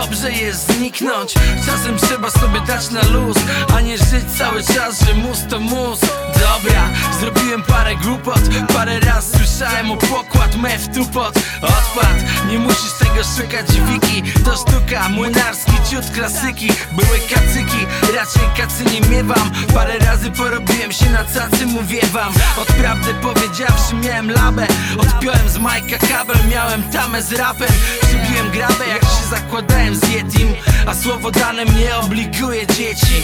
dobrze jest zniknąć. Czasem trzeba sobie dać na luz A nie żyć cały czas, że mus to mus. Dobra, zrobiłem parę głupot. Parę raz słyszałem o pokład Mef tupot, odpad Nie musisz tego szukać wiki. To sztuka, młynarski ciut klasyki. Były kacyki, raczej kacy nie miewam. Parę razy porobiłem się na cacy, mówię wam. Od prawdy powiedziawszy miałem labę. Odpiąłem z Majka kabel, miałem tamę z rapem. Przybiłem grabę jak się zakładałem z Yetim. A słowo dane mnie obliguje dzieci.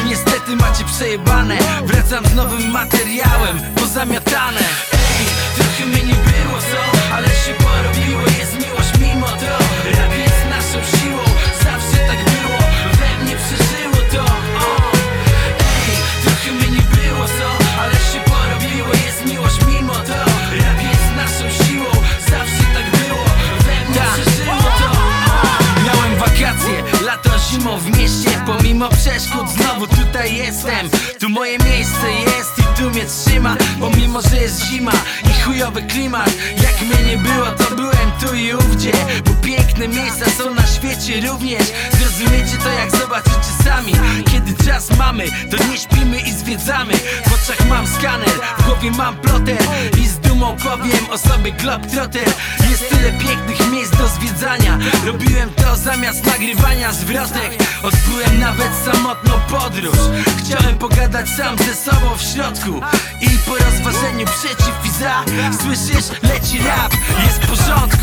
I niestety macie przejebane. Wracam z nowym materiałem, pozamiatane. Ej, w mieście Pomimo przeszkód znowu tutaj jestem. Tu moje miejsce jest i tu mnie trzyma Pomimo, że jest zima i chujowy klimat Jak mnie nie było, to byłem tu i ówdzie. Bo piękne miejsca są na świecie również. Zrozumiecie to jak zobaczycie sami. Kiedy czas mamy, to nie śpimy i zwiedzamy. W oczach mam skaner, w głowie mam ploter I z dumą powiem o sobie Globetrotter. Jest zwiedzania Robiłem to zamiast nagrywania zwrotek Odbyłem nawet samotną podróż Chciałem pogadać sam ze sobą w środku I po rozważeniu przeciw i za Słyszysz? Leci rap, jest w porządku.